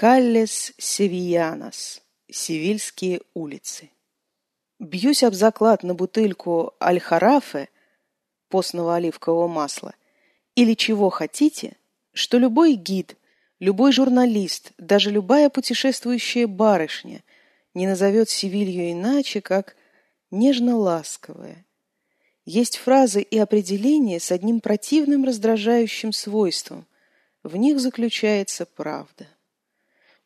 Каллес Севиянас. Севильские улицы. Бьюсь об заклад на бутыльку Аль-Харафе постного оливкового масла или чего хотите, что любой гид, любой журналист, даже любая путешествующая барышня не назовет Севилью иначе, как нежно-ласковая. Есть фразы и определения с одним противным раздражающим свойством. В них заключается правда.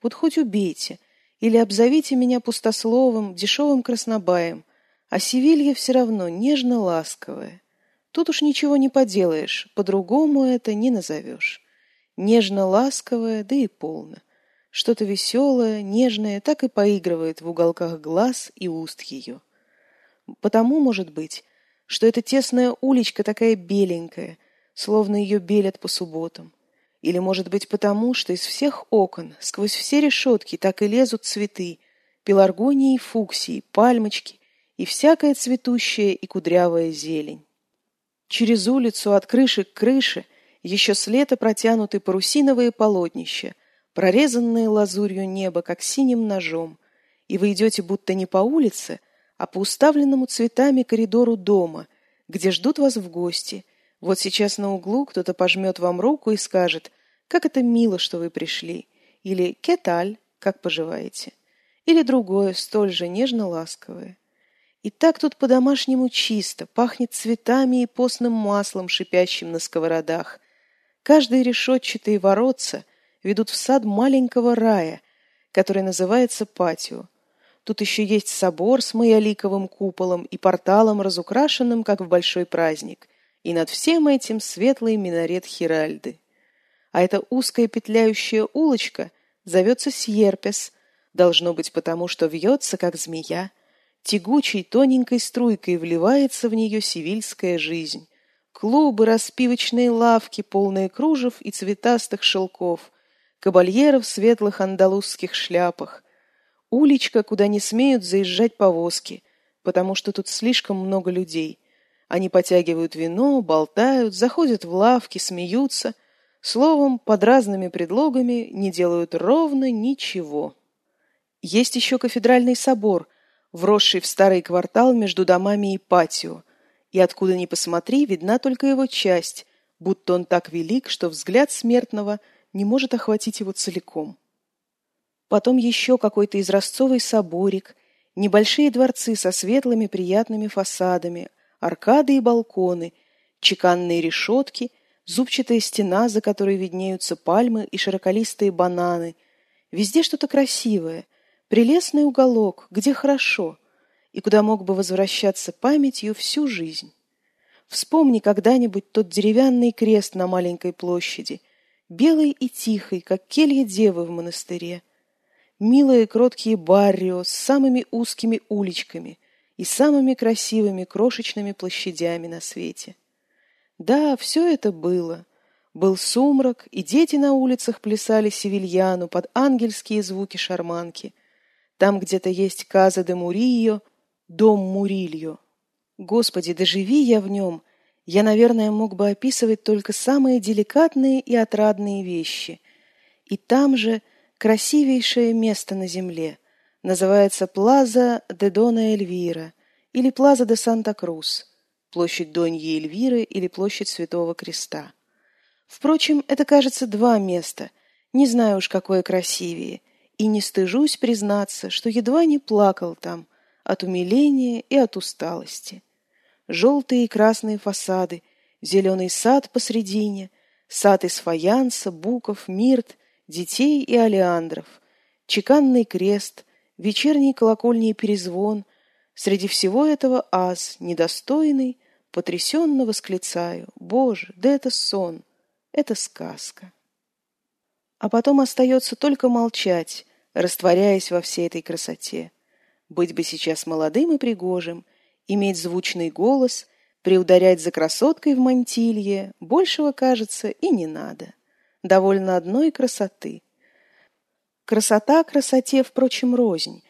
Вот хоть убейте или обзовите меня пустословом, дешевым краснобаем, а Севилья все равно нежно-ласковая. Тут уж ничего не поделаешь, по-другому это не назовешь. Нежно-ласковая, да и полно. Что-то веселое, нежное так и поигрывает в уголках глаз и уст ее. Потому, может быть, что эта тесная уличка такая беленькая, словно ее белят по субботам. Или, может быть, потому, что из всех окон, сквозь все решетки так и лезут цветы, пеларгонии фуксии, пальмочки и всякая цветущая и кудрявая зелень. Через улицу от крыши к крыше еще с лета протянуты парусиновые полотнища, прорезанные лазурью неба, как синим ножом, и вы идете будто не по улице, а по уставленному цветами коридору дома, где ждут вас в гости – вот сейчас на углу кто-то пожмет вам руку и скажет «Как это мило, что вы пришли!» или «Кеталь, как поживаете?» или другое, столь же нежно-ласковое. И так тут по-домашнему чисто, пахнет цветами и постным маслом, шипящим на сковородах. Каждые решетчатые воротца ведут в сад маленького рая, который называется патио. Тут еще есть собор с маяликовым куполом и порталом, разукрашенным, как в большой праздник и над всем этим светлый минарет Хиральды. А эта узкая петляющая улочка зовется Сьерпес, должно быть потому, что вьется, как змея, тягучей тоненькой струйкой вливается в нее сивильская жизнь. Клубы, распивочные лавки, полные кружев и цветастых шелков, кабальеров в светлых андалузских шляпах, уличка, куда не смеют заезжать повозки, потому что тут слишком много людей, они потягивают вино, болтают, заходят в лавки, смеются. Словом, под разными предлогами не делают ровно ничего. Есть еще кафедральный собор, вросший в старый квартал между домами и патио, и откуда ни посмотри, видна только его часть, будто он так велик, что взгляд смертного не может охватить его целиком. Потом еще какой-то изразцовый соборик, небольшие дворцы со светлыми приятными фасадами – аркады и балконы, чеканные решетки, зубчатая стена, за которой виднеются пальмы и широколистые бананы. Везде что-то красивое, прелестный уголок, где хорошо, и куда мог бы возвращаться памятью всю жизнь. Вспомни когда-нибудь тот деревянный крест на маленькой площади, белый и тихий, как келья девы в монастыре. Милые кроткие баррио с самыми узкими уличками, и самыми красивыми крошечными площадями на свете. Да, все это было. Был сумрак, и дети на улицах плясали севильяну под ангельские звуки шарманки. Там где-то есть Каза де Мурильо, дом Мурильо. Господи, доживи я в нем, я, наверное, мог бы описывать только самые деликатные и отрадные вещи. И там же красивейшее место на земле — называется Плаза де Дона Эльвира или Плаза де Санта-Крус, площадь Доньи Эльвиры или площадь Святого Креста. Впрочем, это, кажется, два места, не знаю уж, какое красивее, и не стыжусь признаться, что едва не плакал там от умиления и от усталости. Желтые и красные фасады, зеленый сад посредине, сад из фаянса, буков, мирт, детей и алиандров, чеканный крест — вечерний колокольный перезвон, среди всего этого аз, недостойный, потрясенно восклицаю, «Боже, да это сон, это сказка». А потом остается только молчать, растворяясь во всей этой красоте. Быть бы сейчас молодым и пригожим, иметь звучный голос, приударять за красоткой в мантилье, большего, кажется, и не надо. Довольно одной красоты — Красота красоте, впрочем, рознь.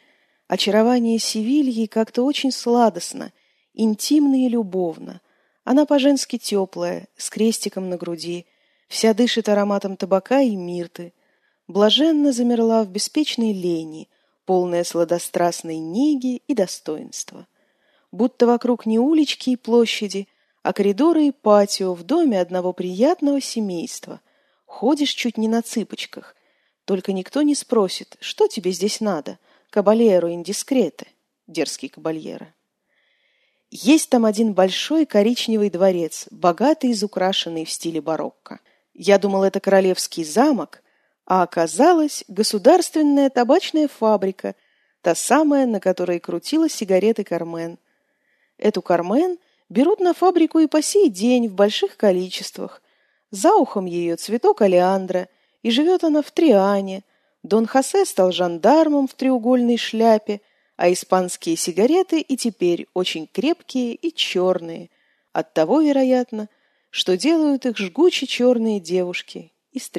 Очарование Севильи как-то очень сладостно, интимно и любовно. Она по-женски теплая, с крестиком на груди, вся дышит ароматом табака и мирты. блаженно замерла в беспечной лени, полная сладострастной неги и достоинства. Будто вокруг не улички и площади, а коридоры и патио в доме одного приятного семейства. Ходишь чуть не на цыпочках. Только никто не спросит, что тебе здесь надо, кабальеро индискрете, дерзкий кабальеро. Есть там один большой коричневый дворец, богатый изукрашенный в стиле барокко. Я думал, это королевский замок, а оказалось государственная табачная фабрика, та самая, на которой крутила сигареты Кармен. Эту Кармен берут на фабрику и по сей день в больших количествах. За ухом ее цветок олеандра, и живет она в Триане. Дон Хосе стал жандармом в треугольной шляпе – а испанские сигареты и теперь очень крепкие и черные, оттого, вероятно, что делают их жгуче черные девушки из.